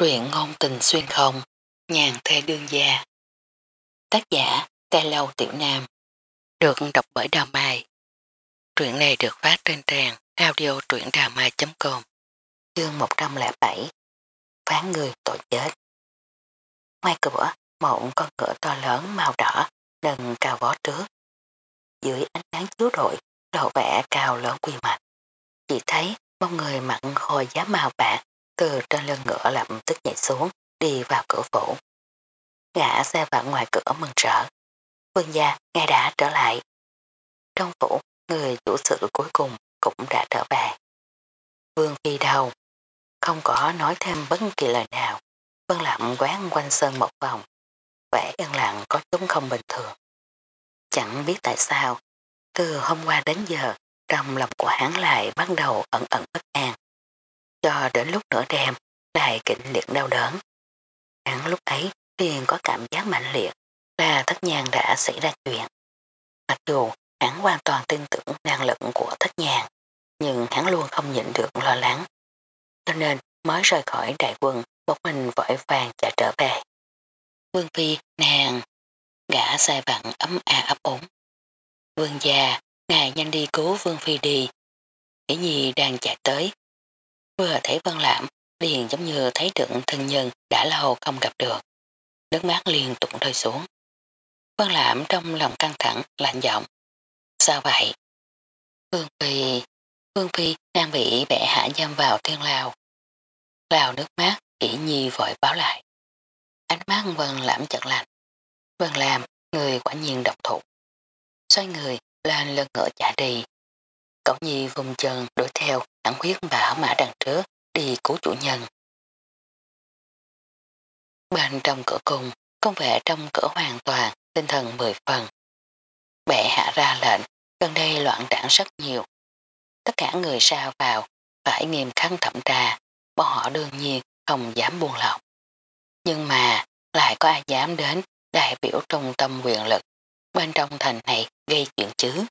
Truyện ngôn tình xuyên không, nhàn thê đương gia. Tác giả, Tê Lâu Tiểu Nam. Được đọc bởi Đào Mai. Truyện này được phát trên trang audio truyệnđàmai.com Chương 107 Phán người tội chết Ngoài cửa, một con cửa to lớn màu đỏ nâng cao vó trước. Dưới ánh nắng chiếu đội, lộ vẻ cao lớn quy mạch. Chỉ thấy một người mặn hồi giá màu bạc từ trên lưng ngựa lập tức nhảy xuống, đi vào cửa phủ. ngã xe vào ngoài cửa mừng rỡ. Vương gia, ngài đã trở lại. Trong phủ, người chủ sự cuối cùng cũng đã trở về. Vương phi đầu, không có nói thêm bất kỳ lời nào. Vân lặng quán quanh sơn một vòng. Vẻ yên lặng có chút không bình thường. Chẳng biết tại sao, từ hôm qua đến giờ, trong lòng của hắn lại bắt đầu ẩn ẩn bất an e cho đến lúc nửa đêm lại kịch liệt đau đớn. Hắn lúc ấy liền có cảm giác mạnh liệt là thất nhàn đã xảy ra chuyện. Mặc dù hắn hoàn toàn tin tưởng năng lực của thất nhàn, nhưng hắn luôn không nhịn được lo lắng. Cho nên mới rời khỏi đại quân một mình vội vàng chạy trở về. Vương Phi, nàng, gã sai vặn ấm a ấp ống. Vương già, ngài nhanh đi cứu Vương Phi đi. Kỷ nhi đang chạy tới, Vừa thấy Vân Lãm, liền giống như thấy được thân nhân đã lâu không gặp được. Nước mắt liền tụng rơi xuống. Vân Lãm trong lòng căng thẳng, lạnh giọng. Sao vậy? Phương Phi, Phương Phi đang bị bẻ hạ giam vào thiên lao. Lao nước mắt, kỹ nhi vội báo lại. Ánh mắt Vân Lãm chật lạnh. Vân Lãm người quả nhiên độc thủ. Xoay người, lên lưng ngựa chạy đi. Cậu nhi vùng chân đuổi theo thẳng quyết bảo mã đằng trước đi cứu chủ nhân. Bên trong cửa cung, công vệ trong cửa hoàn toàn, tinh thần mười phần. Bệ hạ ra lệnh, gần đây loạn đảng rất nhiều. Tất cả người ra vào, phải nghiêm khắc thẩm tra, bọn họ đương nhiên không dám buông lỏng. Nhưng mà, lại có ai dám đến đại biểu trung tâm quyền lực bên trong thành này gây chuyện chứ.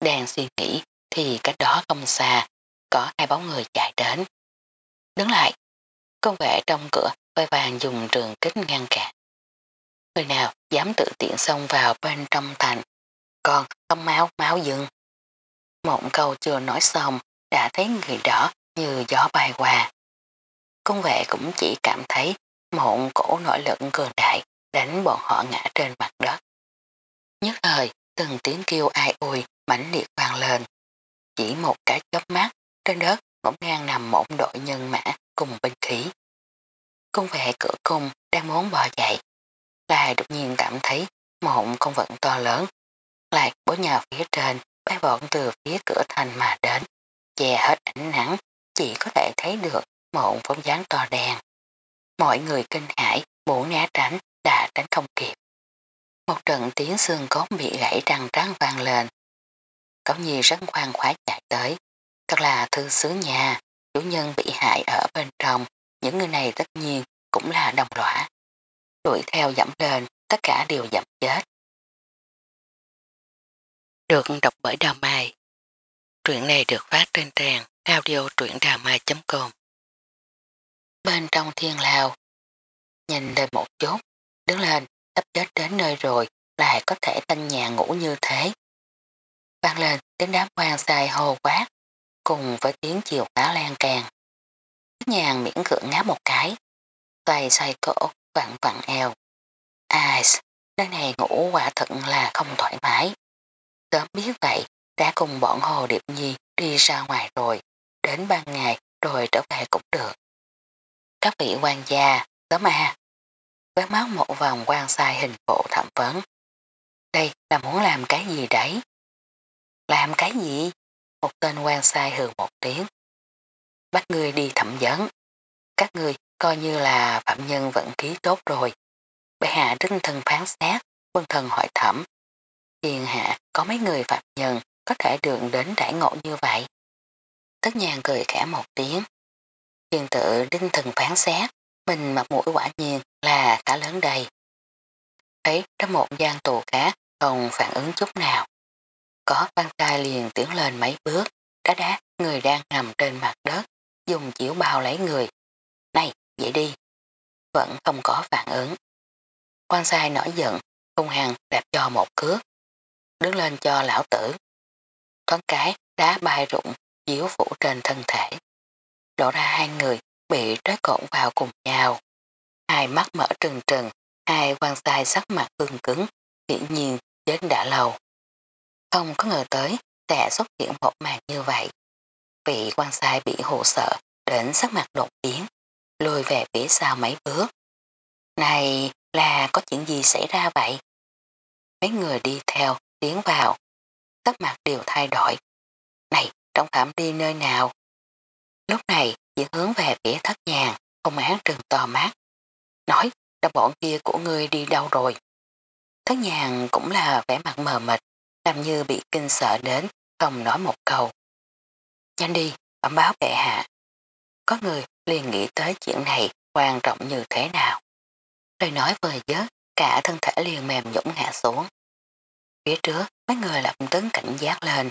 Đang suy nghĩ thì cách đó không xa, có hai bóng người chạy đến. Đứng lại, công vệ trong cửa vơi vàng dùng trường kích ngăn cản. Người nào dám tự tiện xông vào bên trong thành, còn không máu máu dừng. Mộng câu chưa nói xong, đã thấy người đó như gió bay qua. Công vệ cũng chỉ cảm thấy mộng cổ nổi lực cường đại đánh bọn họ ngã trên mặt đất. Nhất thời, từng tiếng kêu ai ôi mãnh liệt vang lên. Chỉ một cái chớp mắt, trên đất ngỗng ngang nằm một đội nhân mã cùng binh khí. Cung vệ cửa cung đang muốn bò dậy. Lại đột nhiên cảm thấy một con vận to lớn. Lại bố nhào phía trên, bay bọn từ phía cửa thành mà đến. Che hết ánh nắng, chỉ có thể thấy được một phóng dáng to đen. Mọi người kinh hãi, bổ né tránh, đã tránh không kịp. Một trận tiếng xương cốt bị gãy răng răng vang lên, Cấu Nhi rất khoan khoái chạy tới. Thật là thư sứ nhà, chủ nhân bị hại ở bên trong, những người này tất nhiên cũng là đồng lõa. Đuổi theo dẫm lên, tất cả đều dẫm chết. Được đọc bởi Đào Mai. Truyện này được phát trên trang audio truyệnđàmai.com Bên trong thiên lao, nhìn lên một chút, đứng lên, sắp chết đến nơi rồi, lại có thể thanh nhà ngủ như thế vang lên tiếng đám quan sai hồ quát, cùng với tiếng chiều khá lan càng. Nhàn miễn cưỡng ngáp một cái, tay xoay cổ, vặn vặn eo. Ai, nơi này ngủ quả thật là không thoải mái. Sớm biết vậy, đã cùng bọn Hồ Điệp Nhi đi ra ngoài rồi, đến ban ngày rồi trở về cũng được. Các vị quan gia, sớm à. Quét máu một vòng quan sai hình bộ thẩm vấn. Đây là muốn làm cái gì đấy? Làm cái gì? Một tên quan sai hừ một tiếng. Bắt người đi thẩm vấn. Các người coi như là phạm nhân vận ký tốt rồi. Bệ hạ đinh thần phán xét, quân thần hỏi thẩm. Thiên hạ có mấy người phạm nhân có thể đường đến đại ngộ như vậy. Tất nhàn cười khẽ một tiếng. Thiên tự đinh thần phán xét, mình mặt mũi quả nhiên là cả lớn đầy. Thấy trong một gian tù cá không phản ứng chút nào. Có văn trai liền tiến lên mấy bước, đá đá người đang nằm trên mặt đất, dùng chiếu bao lấy người. Này, dậy đi. Vẫn không có phản ứng. Quan sai nổi giận, hung hăng đạp cho một cước. Đứng lên cho lão tử. Thoáng cái, đá bay rụng, chiếu phủ trên thân thể. Lộ ra hai người bị trói cộn vào cùng nhau. Hai mắt mở trừng trừng, hai quan sai sắc mặt cương cứng, hiển nhiên chết đã lâu. Không có ngờ tới sẽ xuất hiện một màn như vậy. Vị quan sai bị hồ sợ đến sắc mặt đột biến, lùi về phía sau mấy bước. Này là có chuyện gì xảy ra vậy? Mấy người đi theo, tiến vào, sắc mặt đều thay đổi. Này, trong phạm đi nơi nào? Lúc này chỉ hướng về phía thất nhàng, không án trừng to mát. Nói, đồng bọn kia của ngươi đi đâu rồi? Thất nhàng cũng là vẻ mặt mờ mịt, làm như bị kinh sợ đến, không nói một câu. Nhanh đi, bẩm báo bệ hạ. Có người liền nghĩ tới chuyện này quan trọng như thế nào. Lời nói vừa dứt, cả thân thể liền mềm dũng hạ xuống. Phía trước, mấy người lập tức cảnh giác lên.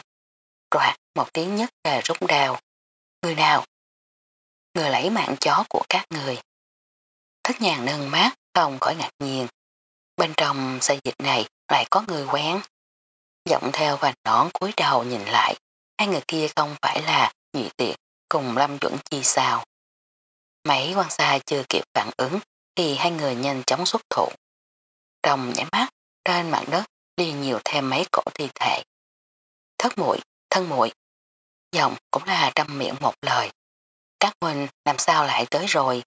Roạt một tiếng nhất là rút đào. Người nào? Người lấy mạng chó của các người. Thất nhàng nâng mát, không khỏi ngạc nhiên. Bên trong xây dịch này lại có người quen. Giọng theo và nón cúi đầu nhìn lại, hai người kia không phải là nhị tiệt cùng Lâm Duẩn Chi sao. Mấy quan xa chưa kịp phản ứng thì hai người nhanh chóng xuất thủ. Trong nhảy mắt, trên mặt đất đi nhiều thêm mấy cổ thi thể. Thất muội thân muội Giọng cũng là trăm miệng một lời. Các huynh làm sao lại tới rồi?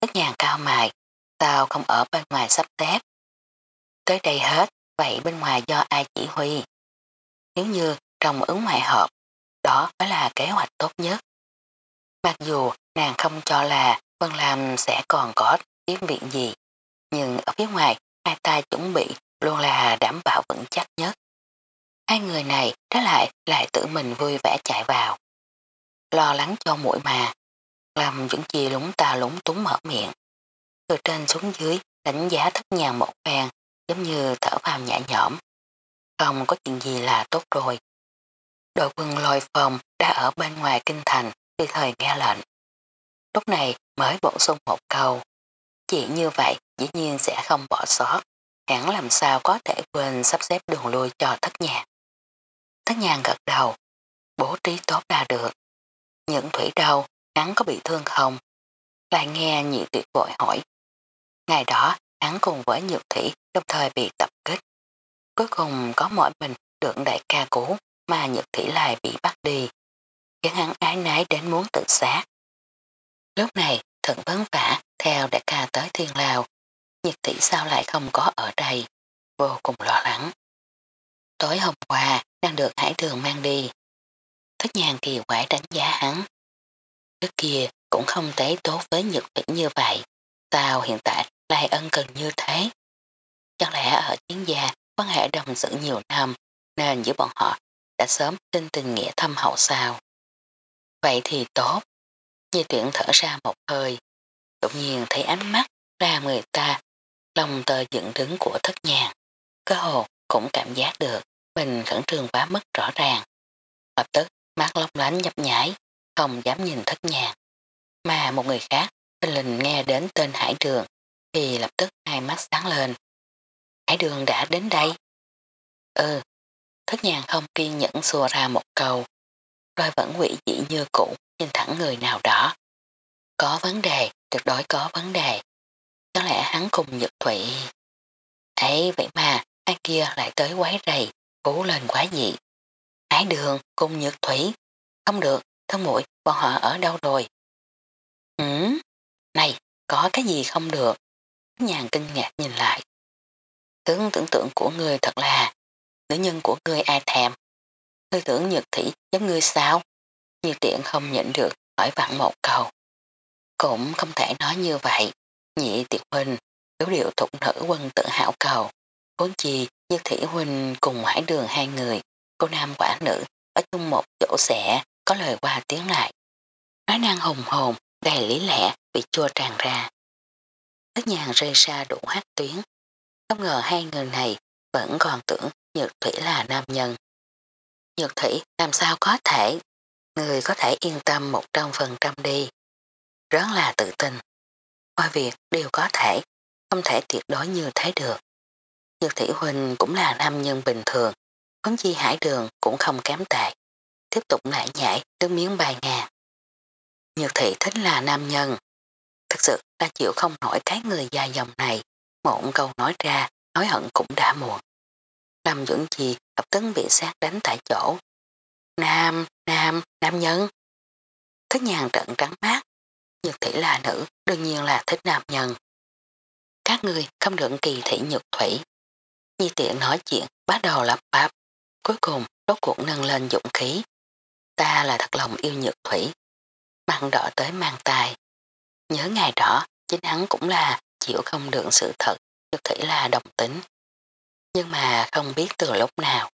Tất nhàng cao mài, sao không ở bên ngoài sắp tép? Tới đây hết, vậy bên ngoài do ai chỉ huy? Nếu như trong ứng ngoại hợp, đó mới là kế hoạch tốt nhất. Mặc dù nàng không cho là Vân Lam sẽ còn có tiếng viện gì, nhưng ở phía ngoài hai tay chuẩn bị luôn là đảm bảo vững chắc nhất. Hai người này trái lại lại tự mình vui vẻ chạy vào. Lo lắng cho mũi mà, làm những chi lúng ta lúng túng mở miệng. Từ trên xuống dưới đánh giá thất nhàng một phen giống như thở vào nhẹ nhõm. Không có chuyện gì là tốt rồi. Đội quân lôi phòng đã ở bên ngoài kinh thành khi thời nghe lệnh. Lúc này mới bổ sung một câu. Chỉ như vậy dĩ nhiên sẽ không bỏ sót. Hẳn làm sao có thể quên sắp xếp đường lui cho thất nhà. Thất nhà gật đầu. Bố trí tốt là được. Những thủy đau, hắn có bị thương không? Lại nghe nhị tuyệt vội hỏi. Ngày đó, hắn cùng với nhược thủy đồng thời bị tập kích. Cuối cùng có mỗi mình được đại ca cứu mà nhược thủy lại bị bắt đi. Khiến hắn ái nái đến muốn tự sát. Lúc này thận vấn vả theo đại ca tới thiên lao. Nhược thủy sao lại không có ở đây? Vô cùng lo lắng. Tối hôm qua đang được hải đường mang đi. Thất nhàng kỳ quái đánh giá hắn. Trước kia cũng không tế tốt với nhược thủy như vậy. Sao hiện tại lại ân cần như thế? Chẳng lẽ ở chiến gia, quan hệ đồng sự nhiều năm, nên giữa bọn họ đã sớm tin tình nghĩa thâm hậu sao? Vậy thì tốt. Nhi tuyển thở ra một hơi. Đột nhiên thấy ánh mắt ra người ta, lòng tờ dựng đứng của thất nhàng. Cơ hồ cũng cảm giác được mình khẩn trương quá mức rõ ràng. Lập tức, mắt lóc lánh nhập nhảy không dám nhìn thất nhàng. Mà một người khác, tinh linh nghe đến tên hải trường thì lập tức hai mắt sáng lên. Hải đường đã đến đây. Ừ, thất nhàng không kiên nhẫn xua ra một câu, rồi vẫn quỷ dị như cũ nhìn thẳng người nào đó. Có vấn đề, tuyệt đối có vấn đề. Có lẽ hắn cùng Nhật Thụy. ấy vậy mà, ai kia lại tới quái rầy, cố lên quá dị. Ái đường cùng Nhật Thủy. Không được, thân mũi bọn họ ở đâu rồi? Ừ, này, có cái gì không được? Nhàn kinh ngạc nhìn lại. Tướng tưởng tượng của người thật là nữ nhân của người ai thèm. Ngươi tưởng nhược thủy giống ngươi sao? Như tiện không nhịn được hỏi vặn một câu. Cũng không thể nói như vậy. Nhị tiệt huynh, yếu điệu thục nữ quân tự hảo cầu. Vốn chi như thủy huynh cùng hải đường hai người, cô nam quả nữ, ở chung một chỗ sẽ có lời qua tiếng lại. Nói năng hùng hồn, đầy lý lẽ bị chua tràn ra. Tất nhàng rơi xa đủ hát tuyến. Không ngờ hai người này vẫn còn tưởng Nhược Thủy là nam nhân. Nhược Thủy làm sao có thể? Người có thể yên tâm một trăm phần trăm đi. Rất là tự tin. mọi việc đều có thể, không thể tuyệt đối như thế được. Nhược thủy Huynh cũng là nam nhân bình thường, huống chi hải đường cũng không kém tệ. Tiếp tục lại nhảy nước miếng bài ngàn. Nhược Thị thích là nam nhân. Thật sự ta chịu không nổi cái người dài dòng này. Một câu nói ra, nói hận cũng đã muộn. Lâm Dưỡng Chi lập tức bị sát đánh tại chỗ. Nam, nam, nam nhân. Thích nhàn trận trắng mát. Nhược thủy là nữ, đương nhiên là thích nam nhân. Các người không được kỳ thị nhược thủy. Nhi tiện nói chuyện bắt đầu lập bạp. Cuối cùng đốt cuộc nâng lên dũng khí. Ta là thật lòng yêu nhược thủy. Mặn đỏ tới mang tài. Nhớ ngày đó, chính hắn cũng là chịu không được sự thật, nhật thị là đồng tính. Nhưng mà không biết từ lúc nào,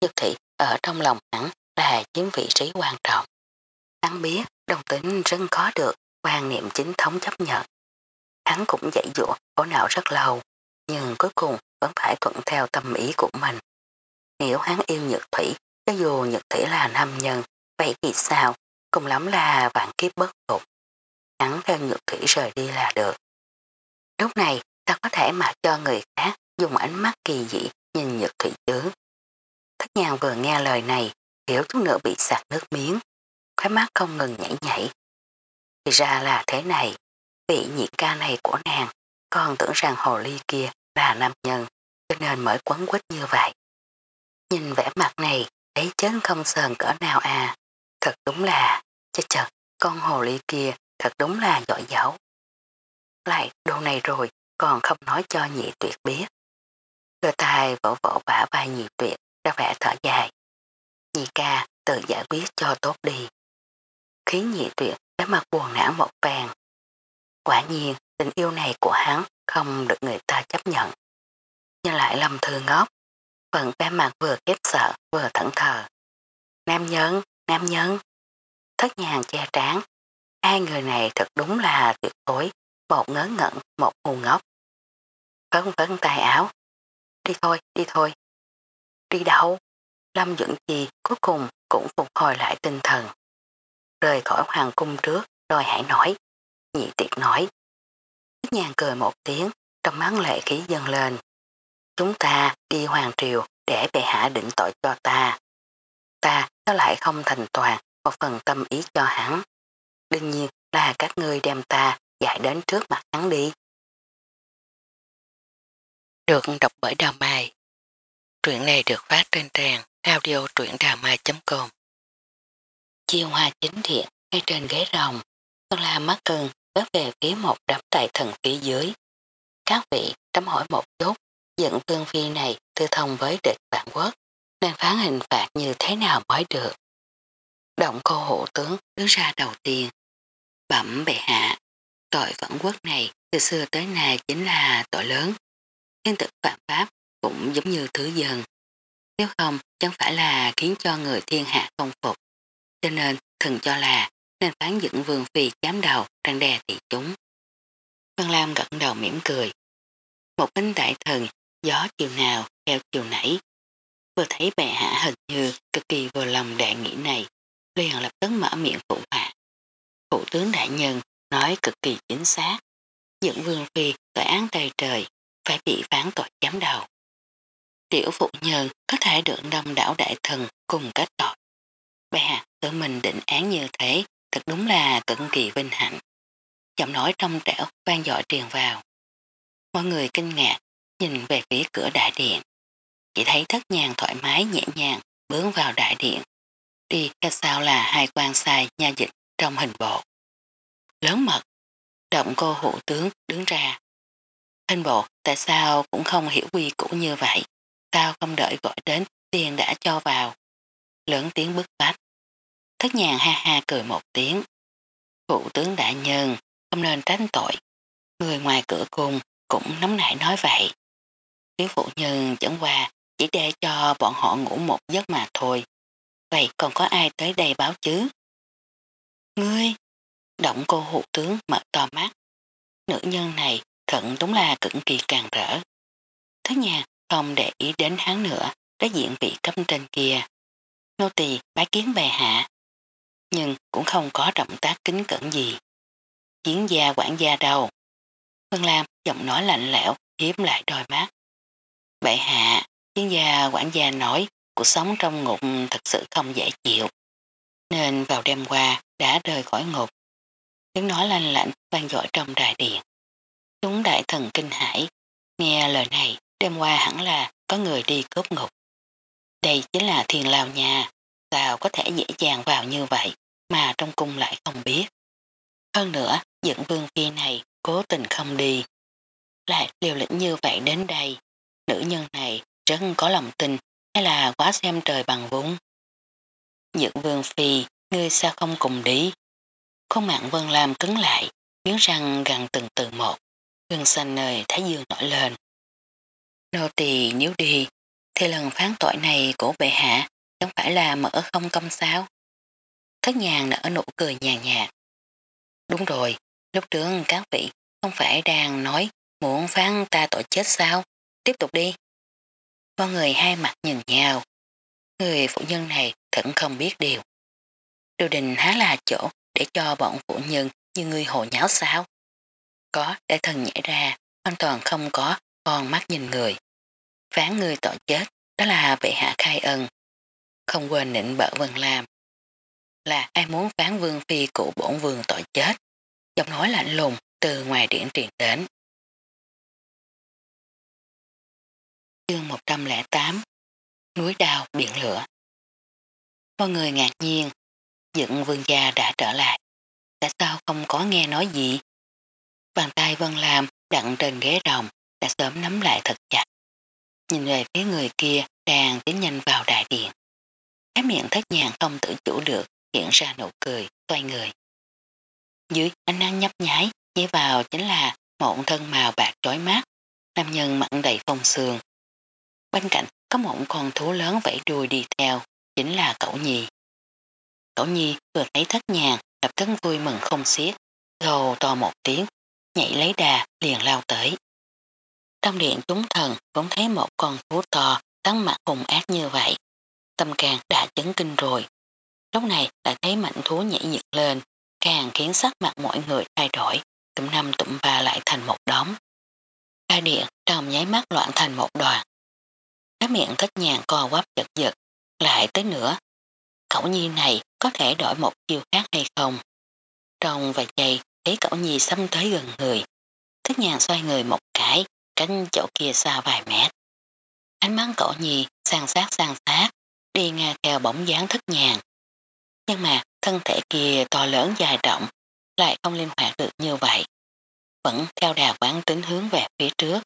nhật thị ở trong lòng hắn là chiếm vị trí quan trọng. Hắn biết đồng tính rất khó được quan niệm chính thống chấp nhận. Hắn cũng dạy dụa khổ não rất lâu, nhưng cuối cùng vẫn phải thuận theo tâm ý của mình. Nếu hắn yêu nhược thủy, cho dù nhược thủy là nam nhân, vậy thì sao, cùng lắm là vạn kiếp bất phục. Hắn theo ngược thủy rời đi là được. Lúc này, ta có thể mặc cho người khác dùng ánh mắt kỳ dị nhìn nhược thủy chứ. Thất nhàng vừa nghe lời này, hiểu chút nữa bị sạc nước miếng, khóe mắt không ngừng nhảy nhảy. Thì ra là thế này, vị nhị ca này của nàng, còn tưởng rằng hồ ly kia là nam nhân, cho nên mới quấn quýt như vậy. Nhìn vẻ mặt này, thấy chớn không sờn cỡ nào à, thật đúng là, chết chật, con hồ ly kia thật đúng là giỏi giấu. Lại đồ này rồi, còn không nói cho nhị tuyệt biết. Cơ tài vỗ vỗ bả vai nhị tuyệt, ra vẻ thở dài. Nhị ca tự giải quyết cho tốt đi. Khiến nhị tuyệt cái mặt buồn não một vàng. Quả nhiên tình yêu này của hắn không được người ta chấp nhận. Nhưng lại lầm thư ngốc, vẫn vẻ mặt vừa kiếp sợ vừa thẫn thờ. Nam nhân, nam nhân. Thất nhàng che tráng. Hai người này thật đúng là tuyệt tối, một ngớ ngẩn, một ngu ngốc. Phấn phấn tay áo. Đi thôi, đi thôi. Đi đâu? Lâm dưỡng chi cuối cùng cũng phục hồi lại tinh thần. Rời khỏi hoàng cung trước rồi hãy nói. Nhị tiệt nói. Thích nhàng cười một tiếng, trong mắt lệ khí dâng lên. Chúng ta đi hoàng triều để bệ hạ định tội cho ta. Ta nó lại không thành toàn một phần tâm ý cho hắn. Đương nhiên là các ngươi đem ta giải đến trước mặt hắn đi. Được đọc bởi Đào Mai. Truyện này được phát trên trang audio truyệnđàmai.com Chiêu hoa chính thiện ngay trên ghế rồng, còn là mắt cưng bớt về phía một đám tài thần phía dưới. Các vị trắm hỏi một chút, dẫn vương phi này tư thông với địch bản quốc, nên phán hình phạt như thế nào mới được. Động cô hộ tướng đứng ra đầu tiên. Bẩm bệ hạ, tội phẫn quốc này từ xưa tới nay chính là tội lớn. Thiên tử phạm pháp cũng giống như thứ dân. Nếu không chẳng phải là khiến cho người thiên hạ không phục. Cho nên thần cho là nên phán dựng vương phi chám đầu răng đè thị chúng. Văn Lam gật đầu mỉm cười. Một bánh đại thần gió chiều nào theo chiều nãy. Vừa thấy bệ hạ hình như cực kỳ vừa lòng đại nghĩ này, liền lập tức mở miệng phụ họa. Phụ tướng đại nhân nói cực kỳ chính xác. những vương phi tội án đầy trời, phải bị phán tội chém đầu. Tiểu phụ nhân có thể được đông đảo đại thần cùng kết tội. Bệ hạ tự mình định án như thế, thật đúng là cực kỳ vinh hạnh. Giọng nói trong trẻo vang dội truyền vào. Mọi người kinh ngạc, nhìn về phía cửa đại điện. Chỉ thấy thất nhàng thoải mái nhẹ nhàng bướng vào đại điện. Đi theo sau là hai quan sai nha dịch trong hình bộ. Lớn mật, động cô hữu tướng đứng ra. Hình bộ tại sao cũng không hiểu quy củ như vậy, sao không đợi gọi đến tiền đã cho vào. Lớn tiếng bức bách. Thất nhàng ha ha cười một tiếng. Phụ tướng đại nhân không nên tránh tội. Người ngoài cửa cùng cũng nóng nảy nói vậy. Thiếu phụ nhân chẳng qua chỉ để cho bọn họ ngủ một giấc mà thôi. Vậy còn có ai tới đây báo chứ? Ngươi! Động cô hụt tướng mở to mắt. Nữ nhân này thận đúng là cực kỳ càng rỡ. Thế nhà không để ý đến hắn nữa, cái diện vị cấp trên kia. Nô tỳ bái kiến bè hạ. Nhưng cũng không có động tác kính cẩn gì. Chiến gia quản gia đâu. Vân Lam giọng nói lạnh lẽo, hiếp lại đôi mắt. Bệ hạ, chiến gia quản gia nói cuộc sống trong ngục thật sự không dễ chịu. Nên vào đêm qua đã rời khỏi ngục. Tiếng nói lanh lạnh vang dội trong đại điện. Chúng đại thần kinh hải. Nghe lời này, đêm qua hẳn là có người đi cướp ngục. Đây chính là thiền lao nhà, sao có thể dễ dàng vào như vậy mà trong cung lại không biết. Hơn nữa, dựng vương phi này cố tình không đi. Lại liều lĩnh như vậy đến đây, nữ nhân này rất có lòng tin hay là quá xem trời bằng vốn. Dựng vương phi, ngươi sao không cùng đi? Khuôn mạng Vân Lam cứng lại, nghiến răng gần từng từ một, gương xanh nơi thái dương nổi lên. Nô tỳ nếu đi, thì lần phán tội này của bệ hạ chẳng phải là mở không công sao? Thất nhàng nở nụ cười nhàn nhạt. Đúng rồi, lúc trước các vị không phải đang nói muốn phán ta tội chết sao? Tiếp tục đi. Con người hai mặt nhìn nhau. Người phụ nhân này thẫn không biết điều. Điều đình há là chỗ để cho bọn phụ nhân như người hồ nháo sao? Có, đại thần nhảy ra, hoàn toàn không có con mắt nhìn người. Phán người tội chết, đó là vệ hạ khai ân. Không quên nịnh bỡ Vân làm Là ai muốn phán vương phi của bổn vương tội chết. Giọng nói lạnh lùng từ ngoài điện truyền đến. Chương 108 Núi đào biển lửa Mọi người ngạc nhiên dựng vương gia đã trở lại. Tại sao không có nghe nói gì? Bàn tay Vân Lam đặn trên ghế đồng đã sớm nắm lại thật chặt. Nhìn về phía người kia đang tiến nhanh vào đại điện. Cái miệng thất nhàng không tự chủ được hiện ra nụ cười, xoay người. Dưới ánh nắng nhấp nháy, nhảy vào chính là một thân màu bạc trói mát, nam nhân mặn đầy phong sương. Bên cạnh có một con thú lớn vẫy đuôi đi theo, chính là cậu nhì. Tổ nhi vừa thấy thất nhàng, lập tức vui mừng không xiết, gầu to một tiếng, nhảy lấy đà liền lao tới. Trong điện chúng thần cũng thấy một con thú to tắn mặt hùng ác như vậy. Tâm càng đã chấn kinh rồi. Lúc này lại thấy mạnh thú nhảy nhiệt lên, càng khiến sắc mặt mọi người thay đổi, tụm năm tụm ba lại thành một đống. Ca điện trong nháy mắt loạn thành một đoàn. Cái miệng thất nhàng co quắp giật giật, lại tới nữa. Cậu nhi này có thể đổi một chiều khác hay không? Trong vài giây thấy cậu nhì xâm tới gần người. thức nhàng xoay người một cái, cánh chỗ kia xa vài mét. Ánh mắt cậu nhì sang sát sang sát, đi nghe theo bóng dáng thức nhàng. Nhưng mà thân thể kia to lớn dài rộng, lại không linh hoạt được như vậy. Vẫn theo đà quán tính hướng về phía trước.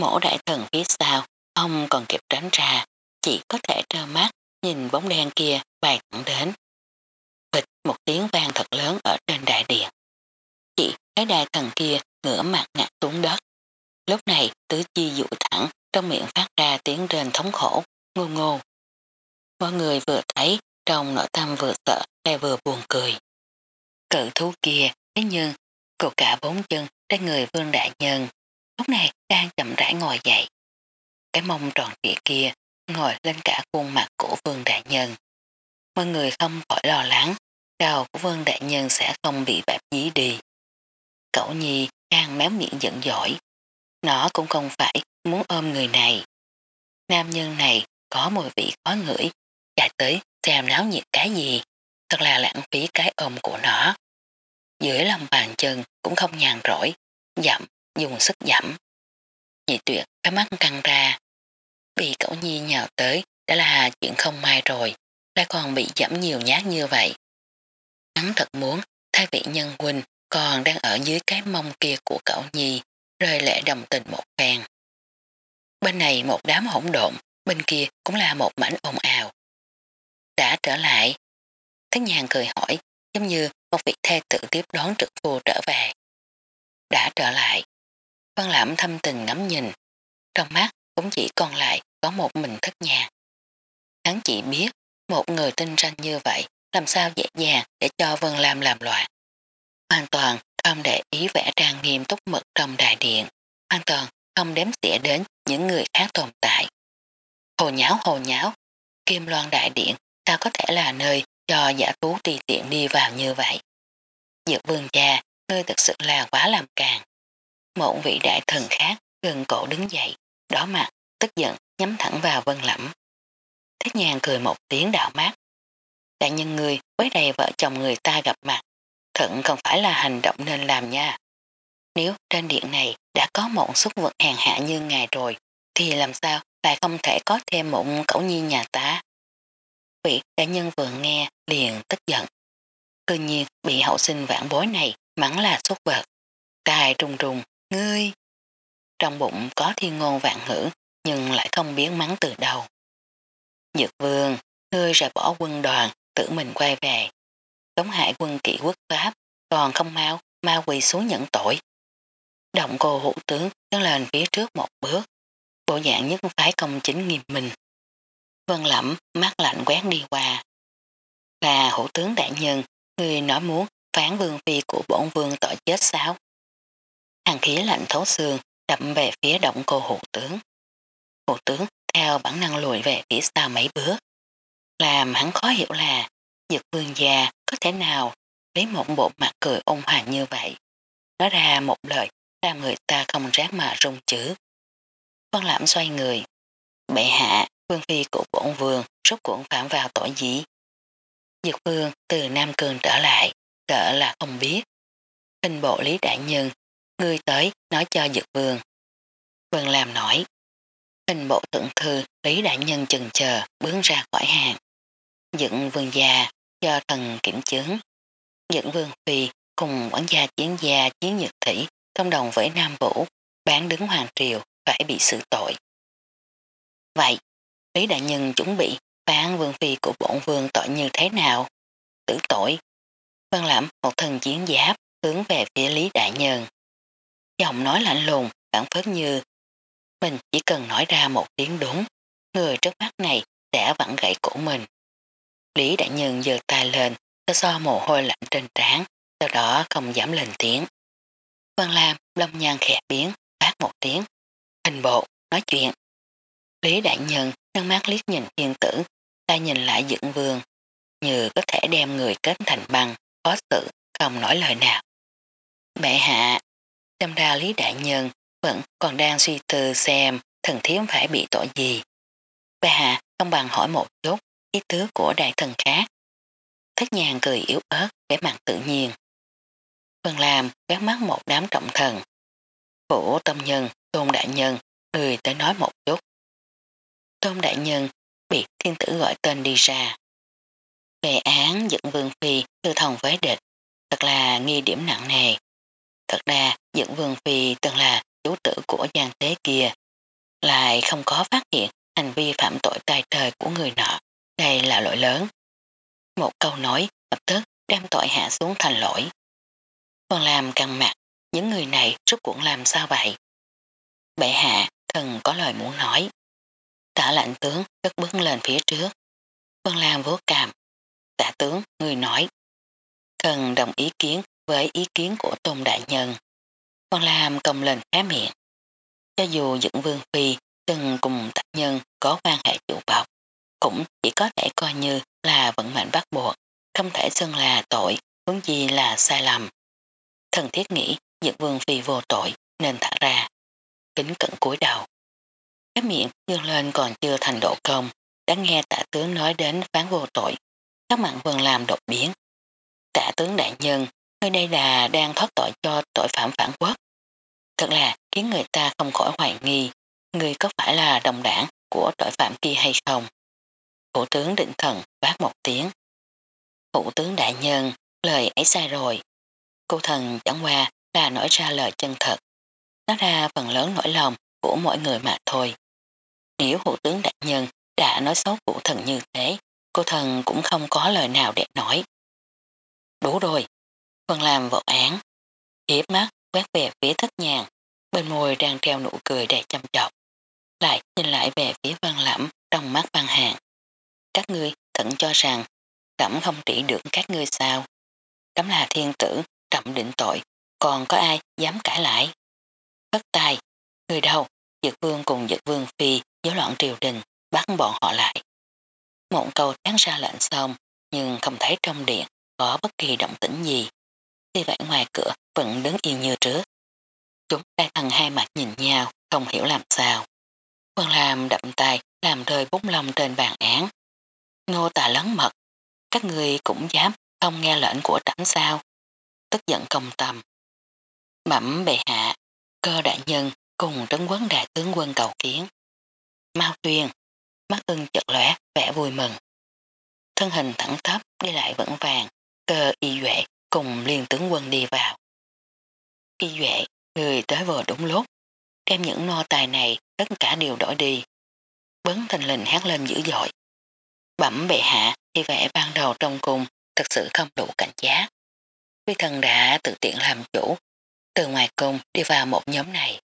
Mổ đại thần phía sau, ông còn kịp tránh ra, chỉ có thể trơ mắt nhìn bóng đen kia bay thẳng đến. Vịt một tiếng vang thật lớn ở trên đại điện. chị cái đại thần kia ngửa mặt ngã xuống đất. Lúc này tứ chi dụ thẳng trong miệng phát ra tiếng rên thống khổ, ngô ngô. Mọi người vừa thấy trong nội tâm vừa sợ lại vừa buồn cười. Cự thú kia thế nhưng cột cả bốn chân trên người vương đại nhân lúc này đang chậm rãi ngồi dậy. Cái mông tròn trịa kia ngồi lên cả khuôn mặt của vương đại nhân. Mọi người không khỏi lo lắng, đầu của vương đại nhân sẽ không bị bẹp dí đi. Cậu nhi đang méo miệng giận dỗi. Nó cũng không phải muốn ôm người này. Nam nhân này có mùi vị khó ngửi, chạy tới xem náo nhiệt cái gì, thật là lãng phí cái ôm của nó. Dưới lòng bàn chân cũng không nhàn rỗi, dặm, dùng sức dặm. Nhị tuyệt cái mắt căng ra, Bị cậu nhi nhào tới đã là chuyện không may rồi, lại còn bị giảm nhiều nhát như vậy. Hắn thật muốn thay vị nhân huynh còn đang ở dưới cái mông kia của cậu nhi, rơi lệ đồng tình một phen. Bên này một đám hỗn độn, bên kia cũng là một mảnh ồn ào. Đã trở lại, Thế nhàn cười hỏi, giống như một vị thê tự tiếp đón trực phu trở về. Đã trở lại, văn lãm thâm tình ngắm nhìn, trong mắt cũng chỉ còn lại có một mình thất nhàn. Hắn chỉ biết một người tinh ranh như vậy làm sao dễ dàng để cho Vân Lam làm loạn. Hoàn toàn không để ý vẽ trang nghiêm túc mực trong đại điện, hoàn toàn không đếm xỉa đến những người khác tồn tại. Hồ nháo hồ nháo, Kim Loan đại điện sao có thể là nơi cho giả thú tùy tiện đi vào như vậy. Dược vương cha, ngươi thực sự là quá làm càng. một vị đại thần khác gần cổ đứng dậy, đỏ mặt, tức giận, nhắm thẳng vào vân lẫm. Thiết nhàn cười một tiếng đạo mát. Đại nhân người với đầy vợ chồng người ta gặp mặt, thận không phải là hành động nên làm nha. Nếu trên điện này đã có một xúc vật hàng hạ như ngài rồi, thì làm sao lại không thể có thêm một cẩu nhi nhà ta? Vị đại nhân vừa nghe liền tức giận. Cơ nhiên bị hậu sinh vãn bối này mắng là xúc vật. Tài trùng trùng, ngươi. Trong bụng có thiên ngôn vạn ngữ nhưng lại không biến mắng từ đầu nhật vương, ngươi rời bỏ quân đoàn, tự mình quay về. Tống hại quân kỵ quốc pháp, còn không mau, mau quỳ xuống nhận tội. Động cô hữu tướng đứng lên phía trước một bước, bộ dạng nhất phái công chính nghiêm mình Vân lẩm mắt lạnh quét đi qua. Là hữu tướng đại nhân, người nói muốn phán vương phi của bổn vương tội chết sao? Hàng khí lạnh thấu xương đậm về phía động cô hữu tướng. Hữu tướng theo bản năng lùi về phía sau mấy bước. Làm hắn khó hiểu là dược vương già có thể nào lấy một bộ mặt cười ôn hòa như vậy. Nói ra một lời làm người ta không rác mà rung chữ. Vân lãm xoay người. Bệ hạ, vương phi của bổn vương rốt cuộn phạm vào tội gì? Dược vương từ Nam Cường trở lại, sợ là không biết. Hình bộ lý đại nhân, ngươi tới nói cho dược vương. Vân làm nói. Hình bộ thượng thư lý đại nhân chừng chờ bước ra khỏi hàng. Dựng vương gia cho thần kiểm chứng. Dựng vương phi cùng quản gia chiến gia chiến nhật thủy thông đồng với Nam Vũ bán đứng Hoàng Triều phải bị xử tội. Vậy, Lý Đại Nhân chuẩn bị phán vương phi của bổn vương tội như thế nào? Tử tội. văn lãm một thần chiến giáp hướng về phía Lý Đại Nhân. Giọng nói lạnh lùng, phản phất như mình chỉ cần nói ra một tiếng đúng, người trước mắt này đã vặn gãy cổ mình. Lý Đại Nhân giơ tay lên, cho so mồ hôi lạnh trên trán, sau đó không dám lên tiếng. Vân Lam, Lâm Nhan khẽ biến, phát một tiếng. Hình bộ, nói chuyện. Lý Đại Nhân nâng mắt liếc nhìn thiên tử, ta nhìn lại dựng vương, như có thể đem người kết thành băng, khó xử, không nói lời nào. Bệ hạ, xem ra Lý Đại Nhân vẫn còn đang suy tư xem thần thiếm phải bị tội gì. Bà hạ không bằng hỏi một chút ý tứ của đại thần khác. Thất nhàng cười yếu ớt, vẻ mặt tự nhiên. Phần làm quét mắt một đám trọng thần. Phủ tâm nhân, tôn đại nhân, người tới nói một chút. Tôn đại nhân bị thiên tử gọi tên đi ra. Về án dựng vương phi tư thông với địch, thật là nghi điểm nặng nề. Thật ra dựng vương phi từng là chủ tử của giang tế kia, lại không có phát hiện hành vi phạm tội tài trời của người nọ. Đây là lỗi lớn. Một câu nói lập tức đem tội hạ xuống thành lỗi. Còn làm căng mặt, những người này rút cuộn làm sao vậy? Bệ hạ, thần có lời muốn nói. Tả lạnh tướng cất bước lên phía trước. Vân Lam vốt cảm. Tả tướng, người nói. Thần đồng ý kiến với ý kiến của Tôn Đại Nhân. Vân Lam công lên khá miệng. Cho dù dựng vương phi từng cùng tác nhân có quan hệ chủ bọc, cũng chỉ có thể coi như là vận mệnh bắt buộc, không thể xưng là tội, huống gì là sai lầm. Thần thiết nghĩ Dược Vương Phi vô tội nên thả ra. Kính cận cúi đầu. Cái miệng dương lên còn chưa thành độ công, đã nghe tạ tướng nói đến phán vô tội. Các mạng Vương làm đột biến. Tạ tướng đại nhân, nơi đây là đang thoát tội cho tội phạm phản quốc. Thật là khiến người ta không khỏi hoài nghi, người có phải là đồng đảng của tội phạm kia hay không. Thủ tướng định thần bác một tiếng. Thủ tướng đại nhân, lời ấy sai rồi. Cô thần chẳng qua là nói ra lời chân thật. nó ra phần lớn nỗi lòng của mọi người mà thôi. Nếu thủ tướng đại nhân đã nói xấu cụ thần như thế, cô thần cũng không có lời nào để nói. Đủ rồi. Phần làm vợ án. Hiếp mắt quét về phía thất nhàng, bên môi đang treo nụ cười đầy chăm chọc. Lại nhìn lại về phía văn lẫm trong mắt văn hàng. Các ngươi thận cho rằng trẫm không trị được các ngươi sao. Trẫm là thiên tử, trẫm định tội, còn có ai dám cãi lại. Bất tài, người đâu, dược vương cùng dược vương phi dối loạn triều đình, bắt bọn họ lại. mộng câu tán ra lệnh xong, nhưng không thấy trong điện có bất kỳ động tĩnh gì thì vậy ngoài cửa vẫn đứng yên như trước. Chúng đang thần hai mặt nhìn nhau, không hiểu làm sao. Vân làm đậm tay, làm rơi bút lông trên bàn án. Ngô tà lớn mật, các người cũng dám không nghe lệnh của trẫm sao. Tức giận công tâm. Bẩm bệ hạ, cơ đại nhân cùng trấn quấn đại tướng quân cầu kiến. mau tuyên, mắt ưng chật lóe vẻ vui mừng. Thân hình thẳng thấp đi lại vững vàng, cơ y duệ cùng liền tướng quân đi vào. Y duệ, người tới vừa đúng lúc, đem những no tài này tất cả đều đổi đi. Bấn thành lình hát lên dữ dội. Bẩm bệ hạ thì vẻ ban đầu trong cùng thật sự không đủ cảnh giác. Vi thần đã tự tiện làm chủ, từ ngoài cung đi vào một nhóm này.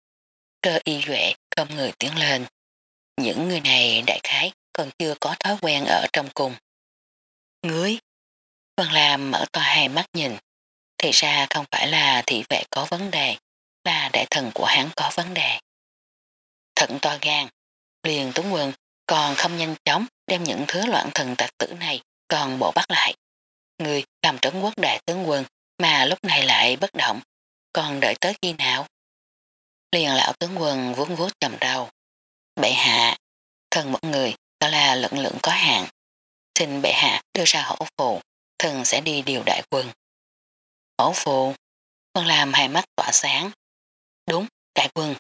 Cơ y duệ không người tiến lên. Những người này đại khái còn chưa có thói quen ở trong cung. Ngưới! Vân Lam mở to hai mắt nhìn. Thì ra không phải là thị vệ có vấn đề, là đại thần của hắn có vấn đề. Thận to gan, liền tuấn quân còn không nhanh chóng đem những thứ loạn thần tạc tử này còn bộ bắt lại. Người làm trấn quốc đại tướng quân mà lúc này lại bất động, còn đợi tới khi nào? Liền lão tướng quân vuốn vuốt chầm đầu. Bệ hạ, thần một người đó là lượng lượng có hạn. Xin bệ hạ đưa ra hổ phù, thần sẽ đi điều đại quân. Hổ phù, con làm hai mắt tỏa sáng. Đúng, đại quân.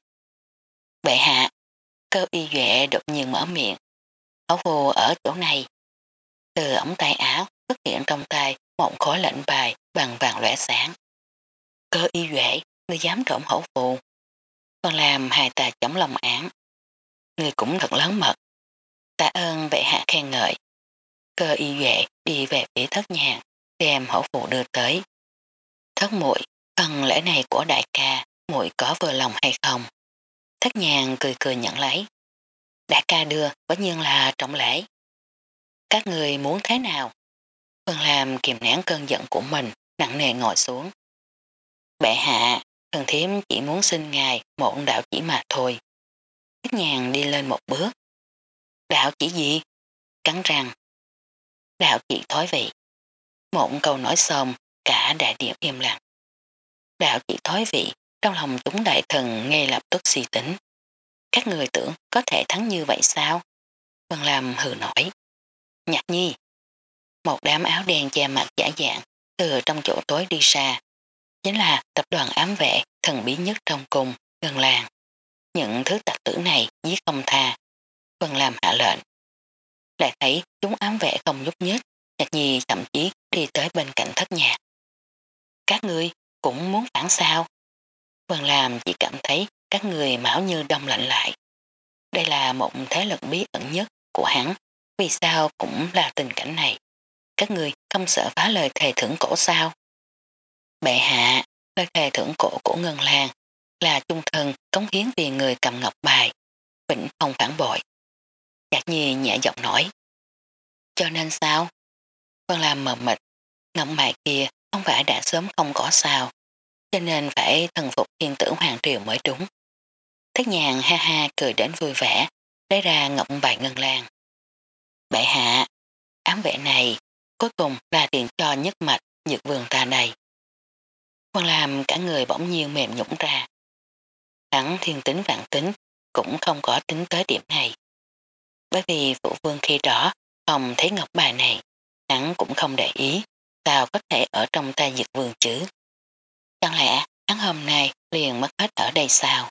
Bệ hạ, cơ y duệ đột nhiên mở miệng. Hổ phù ở chỗ này. Từ ống tay áo xuất hiện trong tay một khối lệnh bài bằng vàng lẻ sáng. Cơ y duệ, ngươi dám trộm hổ phù. Con làm hai tà chống lòng án. Ngươi cũng thật lớn mật. Tạ ơn bệ hạ khen ngợi. Cơ y vệ đi về phía thất nhạc, đem hổ phụ đưa tới. Thất muội phần lễ này của đại ca, muội có vừa lòng hay không? Thất nhàng cười cười nhận lấy. Đại ca đưa, có nhiên là trọng lễ. Các người muốn thế nào? Vân làm kiềm nén cơn giận của mình, nặng nề ngồi xuống. Bệ hạ, thần thiếm chỉ muốn xin ngài một đạo chỉ mà thôi. Thất nhàng đi lên một bước. Đạo chỉ gì? Cắn răng. Đạo chỉ thói vị. Một câu nói xong, cả đại điểm im lặng. Đạo chỉ thói vị, trong lòng chúng đại thần ngay lập tức suy tính. Các người tưởng có thể thắng như vậy sao? Vân Lam hừ nổi. Nhạc nhi. Một đám áo đen che mặt giả dạng từ trong chỗ tối đi xa. Chính là tập đoàn ám vệ thần bí nhất trong cùng, gần làng. Những thứ tặc tử này giết không tha. Vân Lam hạ lệnh. Lại thấy chúng ám vệ không nhúc nhích, nhạc nhi thậm chí đi tới bên cạnh thất nhạc. Các ngươi cũng muốn phản sao? Vân làm chỉ cảm thấy các người máu như đông lạnh lại. Đây là một thế lực bí ẩn nhất của hắn, vì sao cũng là tình cảnh này. Các người không sợ phá lời thề thưởng cổ sao? Bệ hạ, lời thề thưởng cổ của Ngân Lan là trung thân cống hiến vì người cầm ngọc bài, vĩnh không phản bội. Nhạc nhi nhẹ giọng nói. Cho nên sao? Vân Lam mờ mịt, ngọc bài kia không phải đã sớm không có sao, cho nên phải thần phục thiên tử Hoàng Triều mới đúng. Thất nhàn ha ha cười đến vui vẻ, lấy ra ngọc bài ngân lan. Bệ hạ, ám vệ này cuối cùng là tiền cho nhất mạch nhược vườn ta đây. con làm cả người bỗng nhiên mềm nhũng ra. Hắn thiên tính vạn tính cũng không có tính tới điểm này. Bởi vì phụ vương khi đó không thấy ngọc bài này, hắn cũng không để ý sao có thể ở trong tay dược vườn chứ. Chẳng lẽ hắn hôm nay liền mất hết ở đây sao?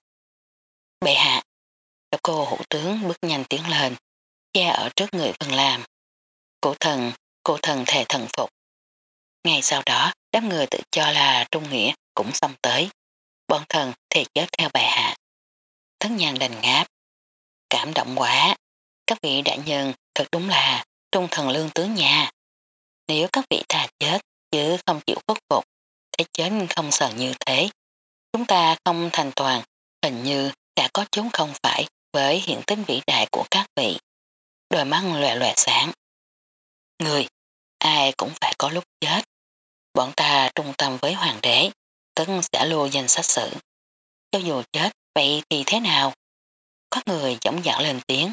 Bệ hạ, độc cô hữu tướng bước nhanh tiến lên, che ở trước người Vân Lam. Cổ thần, cô thần thề thần phục. Ngay sau đó, đám người tự cho là trung nghĩa cũng xong tới. Bọn thần thì chết theo bệ hạ. Thất nhàn đành ngáp. Cảm động quá. Các vị đại nhân thật đúng là trung thần lương tướng nhà. Nếu các vị thà chết chứ không chịu khuất phục, thế chết không sợ như thế. Chúng ta không thành toàn, hình như đã có chúng không phải với hiện tính vĩ đại của các vị. Đôi mắt lòe lòe sáng. Người, ai cũng phải có lúc chết. Bọn ta trung tâm với hoàng đế, tấn sẽ lô danh sách xử Cho dù chết, vậy thì thế nào? Có người giống dặn lên tiếng.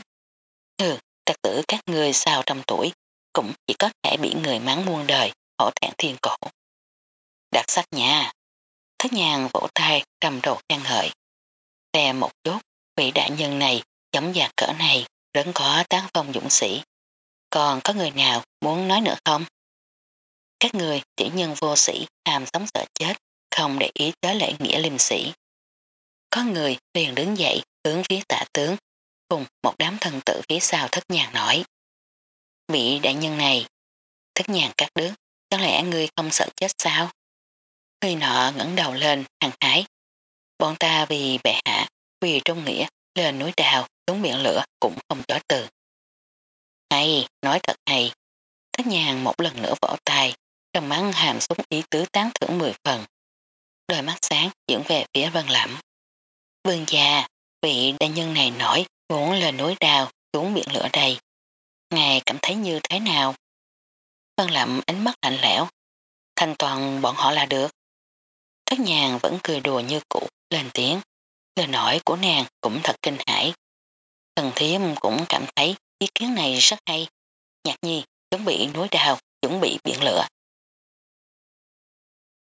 Ừ, trật tử các người sau trăm tuổi cũng chỉ có thể bị người mắng muôn đời, hổ thẹn thiên cổ. Đặc sắc nha. Thất nhàng vỗ tay trầm rột khen hợi. Xe một chút, vị đại nhân này giống giặc cỡ này vẫn có tán phong dũng sĩ. Còn có người nào muốn nói nữa không? Các người tiểu nhân vô sĩ hàm sống sợ chết, không để ý tới lễ nghĩa liêm sĩ. Có người liền đứng dậy hướng phía tạ tướng, cùng một đám thần tử phía sau thất nhàng nổi. Vị đại nhân này, thất nhàng các đứa, chẳng lẽ ngươi không sợ chết sao? Người nọ ngẩng đầu lên, hằng hái. Bọn ta vì bệ hạ, vì trong nghĩa, lên núi đào, xuống biển lửa cũng không chó từ. Hay, nói thật hay. Thất nhàng một lần nữa vỗ tay, trong mắt hàm xuống ý tứ tán thưởng mười phần. Đôi mắt sáng dẫn về phía vân lẩm. Vương gia, vị đại nhân này nổi muốn lên núi đào, xuống biển lửa đầy. Ngài cảm thấy như thế nào? Vân lậm ánh mắt lạnh lẽo. Thanh toàn bọn họ là được. Thất nhàng vẫn cười đùa như cũ, lên tiếng. Lời nói của nàng cũng thật kinh hãi. Thần thiếm cũng cảm thấy ý kiến này rất hay. Nhạc nhi, chuẩn bị núi đào, chuẩn bị biển lửa.